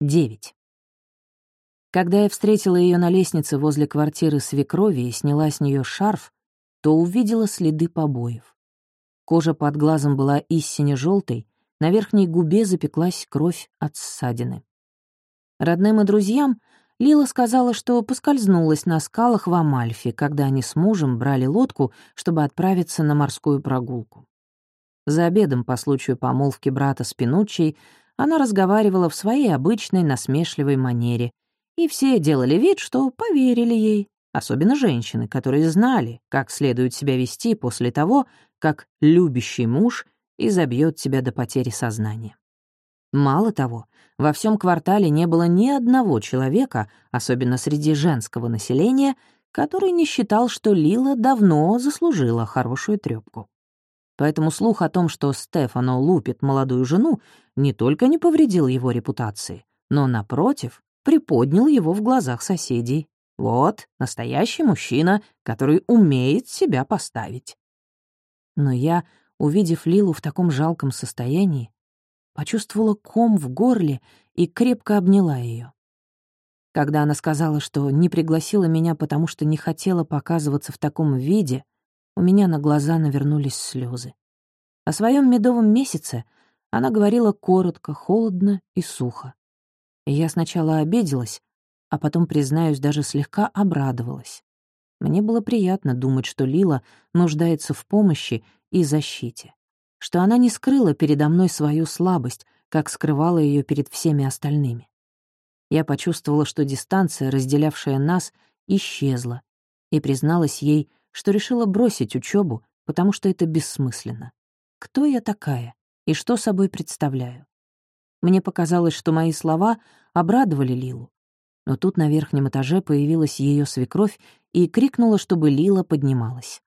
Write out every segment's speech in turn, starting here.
9. Когда я встретила ее на лестнице возле квартиры свекрови и сняла с нее шарф, то увидела следы побоев. Кожа под глазом была истине желтой, на верхней губе запеклась кровь от ссадины. Родным и друзьям Лила сказала, что поскользнулась на скалах в Амальфе, когда они с мужем брали лодку, чтобы отправиться на морскую прогулку. За обедом по случаю помолвки брата с Пинуччей она разговаривала в своей обычной насмешливой манере, и все делали вид, что поверили ей, особенно женщины, которые знали, как следует себя вести после того, как любящий муж изобьет тебя до потери сознания. Мало того, во всем квартале не было ни одного человека, особенно среди женского населения, который не считал, что Лила давно заслужила хорошую трёпку. Поэтому слух о том, что Стефано лупит молодую жену, не только не повредил его репутации, но, напротив, приподнял его в глазах соседей. Вот настоящий мужчина, который умеет себя поставить. Но я, увидев Лилу в таком жалком состоянии, почувствовала ком в горле и крепко обняла ее. Когда она сказала, что не пригласила меня, потому что не хотела показываться в таком виде, у меня на глаза навернулись слезы. О своем медовом месяце она говорила коротко, холодно и сухо. И я сначала обиделась, а потом, признаюсь, даже слегка обрадовалась. Мне было приятно думать, что Лила нуждается в помощи и защите, что она не скрыла передо мной свою слабость, как скрывала ее перед всеми остальными. Я почувствовала, что дистанция, разделявшая нас, исчезла, и призналась ей, что решила бросить учебу, потому что это бессмысленно. Кто я такая и что собой представляю? Мне показалось, что мои слова обрадовали Лилу. Но тут на верхнем этаже появилась ее свекровь и крикнула, чтобы Лила поднималась.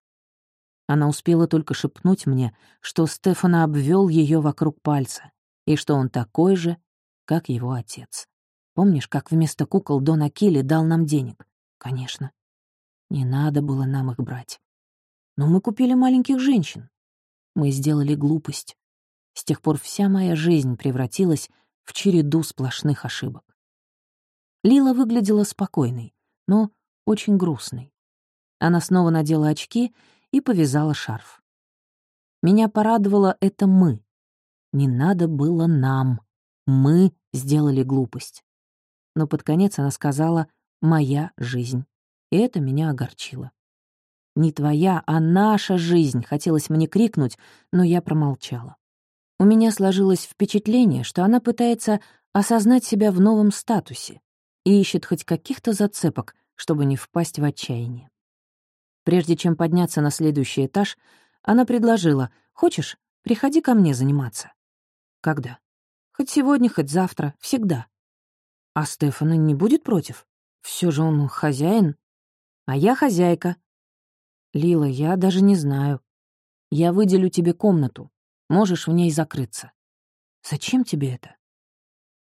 Она успела только шепнуть мне, что Стефана обвел ее вокруг пальца и что он такой же, как его отец. Помнишь, как вместо кукол Дон Акили дал нам денег? Конечно. Не надо было нам их брать. Но мы купили маленьких женщин. Мы сделали глупость. С тех пор вся моя жизнь превратилась в череду сплошных ошибок. Лила выглядела спокойной, но очень грустной. Она снова надела очки и повязала шарф. Меня порадовало это «мы». Не надо было нам. Мы сделали глупость. Но под конец она сказала «моя жизнь» и это меня огорчило. «Не твоя, а наша жизнь!» — хотелось мне крикнуть, но я промолчала. У меня сложилось впечатление, что она пытается осознать себя в новом статусе и ищет хоть каких-то зацепок, чтобы не впасть в отчаяние. Прежде чем подняться на следующий этаж, она предложила, «Хочешь, приходи ко мне заниматься». «Когда?» «Хоть сегодня, хоть завтра, всегда». «А Стефана не будет против? Все же он хозяин». А я хозяйка. Лила, я даже не знаю. Я выделю тебе комнату. Можешь в ней закрыться. Зачем тебе это?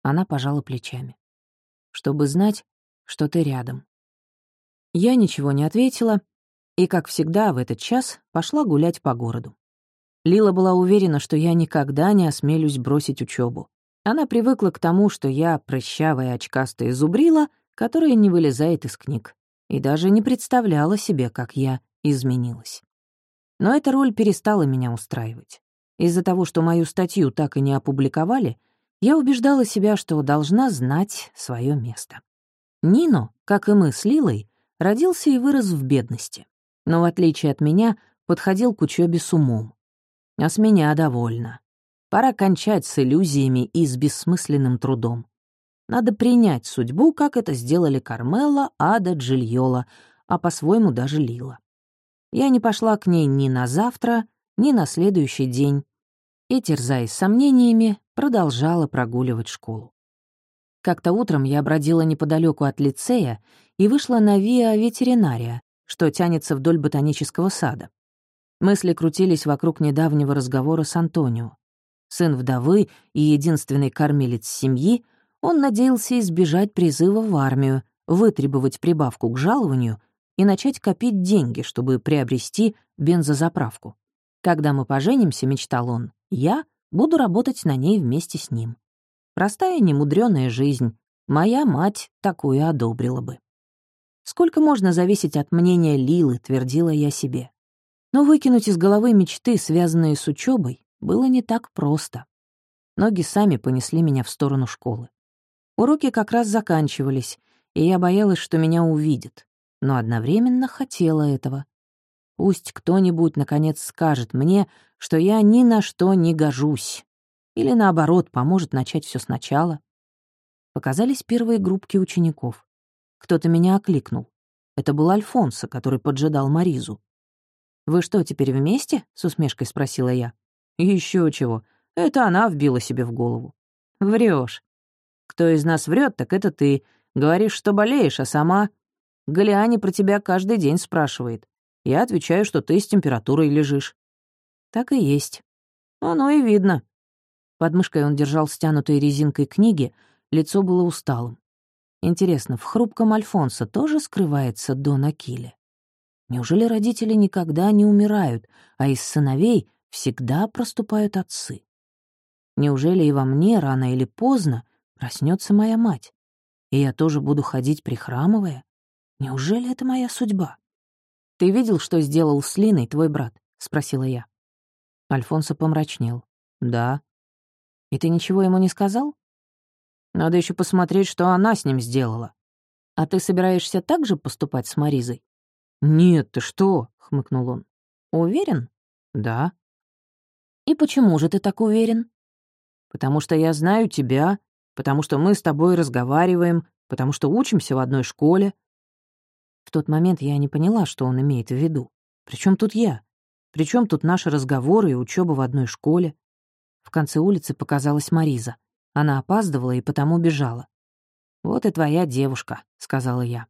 Она пожала плечами. Чтобы знать, что ты рядом. Я ничего не ответила, и, как всегда, в этот час пошла гулять по городу. Лила была уверена, что я никогда не осмелюсь бросить учебу. Она привыкла к тому, что я прыщавая очкастая зубрила, которая не вылезает из книг и даже не представляла себе, как я изменилась. Но эта роль перестала меня устраивать. Из-за того, что мою статью так и не опубликовали, я убеждала себя, что должна знать свое место. Нино, как и мы с Лилой, родился и вырос в бедности, но, в отличие от меня, подходил к учебе с умом. А с меня довольна. Пора кончать с иллюзиями и с бессмысленным трудом. Надо принять судьбу, как это сделали Кармела, Ада, Джильола, а по-своему даже Лила. Я не пошла к ней ни на завтра, ни на следующий день, и, терзаясь сомнениями, продолжала прогуливать школу. Как-то утром я бродила неподалеку от лицея и вышла на Виа Ветеринария, что тянется вдоль ботанического сада. Мысли крутились вокруг недавнего разговора с Антонио. Сын вдовы и единственный кормилец семьи он надеялся избежать призыва в армию, вытребовать прибавку к жалованию и начать копить деньги, чтобы приобрести бензозаправку. Когда мы поженимся, мечтал он, я буду работать на ней вместе с ним. Простая немудрёная жизнь. Моя мать такую одобрила бы. Сколько можно зависеть от мнения Лилы, твердила я себе. Но выкинуть из головы мечты, связанные с учебой, было не так просто. Ноги сами понесли меня в сторону школы. Уроки как раз заканчивались, и я боялась, что меня увидят, но одновременно хотела этого. Пусть кто-нибудь, наконец, скажет мне, что я ни на что не гожусь. Или, наоборот, поможет начать все сначала. Показались первые группки учеников. Кто-то меня окликнул. Это был Альфонсо, который поджидал Маризу. «Вы что, теперь вместе?» — с усмешкой спросила я. Еще чего. Это она вбила себе в голову. Врешь. Кто из нас врет, так это ты. Говоришь, что болеешь, а сама... Галиане про тебя каждый день спрашивает. Я отвечаю, что ты с температурой лежишь. Так и есть. Оно и видно. Под мышкой он держал стянутой резинкой книги, лицо было усталым. Интересно, в хрупком Альфонсо тоже скрывается Дон Акиле? Неужели родители никогда не умирают, а из сыновей всегда проступают отцы? Неужели и во мне рано или поздно проснется моя мать? И я тоже буду ходить прихрамывая? Неужели это моя судьба? «Ты видел, что сделал с Линой твой брат?» — спросила я. Альфонсо помрачнел. «Да». «И ты ничего ему не сказал?» «Надо еще посмотреть, что она с ним сделала». «А ты собираешься так же поступать с Маризой?» «Нет, ты что?» — хмыкнул он. «Уверен?» «Да». «И почему же ты так уверен?» «Потому что я знаю тебя, потому что мы с тобой разговариваем, потому что учимся в одной школе». В тот момент я не поняла, что он имеет в виду. Причем тут я? Причем тут наши разговоры и учеба в одной школе? В конце улицы показалась Мариза. Она опаздывала и потому бежала. «Вот и твоя девушка», — сказала я.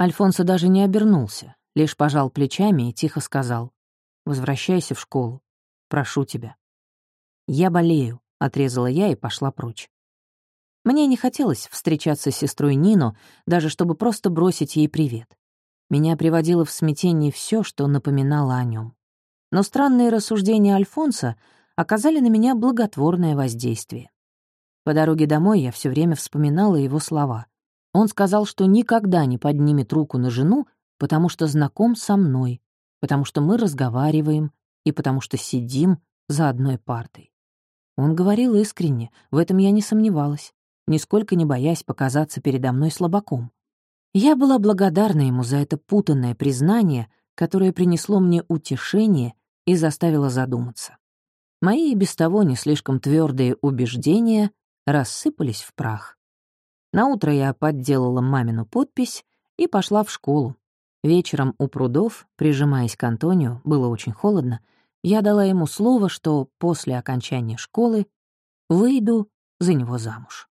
Альфонсо даже не обернулся, лишь пожал плечами и тихо сказал. «Возвращайся в школу. Прошу тебя». «Я болею», — отрезала я и пошла прочь. Мне не хотелось встречаться с сестрой Нино, даже чтобы просто бросить ей привет. Меня приводило в смятение все, что напоминало о нем. Но странные рассуждения Альфонса оказали на меня благотворное воздействие. По дороге домой я все время вспоминала его слова. Он сказал, что никогда не поднимет руку на жену, потому что знаком со мной, потому что мы разговариваем и потому что сидим за одной партой. Он говорил искренне, в этом я не сомневалась, нисколько не боясь показаться передо мной слабаком. Я была благодарна ему за это путанное признание, которое принесло мне утешение и заставило задуматься. Мои и без того не слишком твердые убеждения рассыпались в прах. Наутро я подделала мамину подпись и пошла в школу. Вечером у прудов, прижимаясь к Антонию, было очень холодно, я дала ему слово, что после окончания школы выйду за него замуж.